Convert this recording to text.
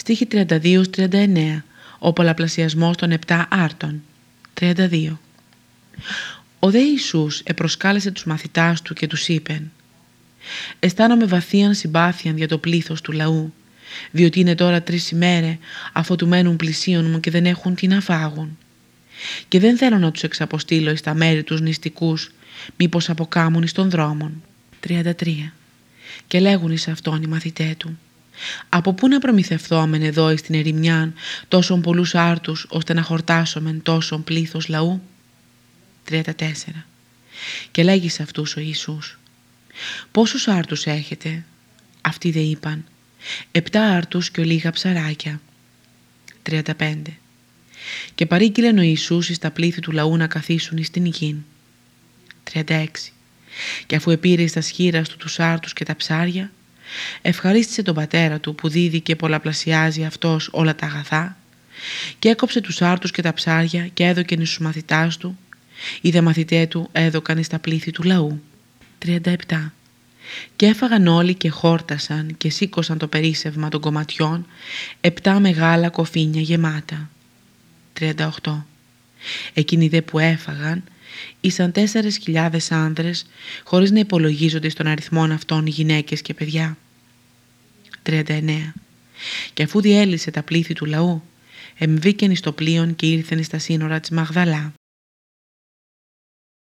Στίχη 32-39 Ο πολλαπλασιασμός των 7 άρτων 32 Ο δε Ιησούς επροσκάλεσε τους μαθητάς του και τους είπεν Αισθάνομαι βαθίαν συμπάθειαν για το πλήθος του λαού διότι είναι τώρα τρεις ημέρε αφού του μένουν πλησίον μου και δεν έχουν τι να φάγουν. Και δεν θέλω να τους εξαποστείλω εις τα μέρη τους νηστικούς, μήπως αποκάμουν εις των δρόμων. 33. Και λέγουν εις αυτόν οι μαθητέ του. Από πού να προμηθευθόμεν εδώ εις την ερημιάν τόσων πολλούς άρτους ώστε να χορτάσομεν τόσον πλήθος λαού; 34. Και λέγεις σε αυτούς ο Ιησούς. Πόσους άρτους έχετε; Αυτοί δε είπαν επτά άρτους και ολίγα ψαράκια. 35. Και παρήγγειλεν ο Ιησούς στα πλήθη του λαού να καθίσουν στην υγιήν. 36. Και αφού επήρε στα σχήρας του τους άρτους και τα ψάρια, ευχαρίστησε τον πατέρα του που δίδει και πολλαπλασιάζει αυτός όλα τα αγαθά και έκοψε τους άρτους και τα ψάρια και έδωκεν στους μαθητάς του, οι δε μαθητέ του έδωκαν στα πλήθη του λαού. 37. Και έφαγαν όλοι και χόρτασαν και σήκωσαν το περίσευμα των κομματιών επτά μεγάλα κοφίνια γεμάτα. 38. Εκείνοι δε που έφαγαν ήσαν τέσσερες χιλιάδες άνδρες χωρίς να υπολογίζονται στον αριθμό αυτών γυναίκες και παιδιά. 39. Και αφού διέλυσε τα πλήθη του λαού, εμβήκεν στο πλοίο και ήρθεν στα σύνορα της Μαγδαλά.